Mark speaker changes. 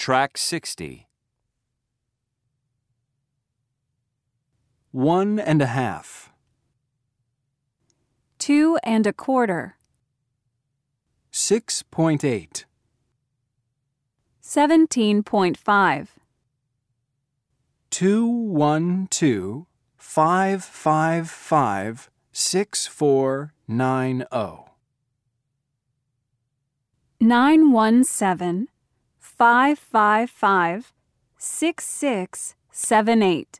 Speaker 1: Track 60. One and a half.
Speaker 2: Two and a quarter.
Speaker 1: 6.8.
Speaker 2: 17.5.
Speaker 1: 212 555 6490.
Speaker 2: 917 555 6678.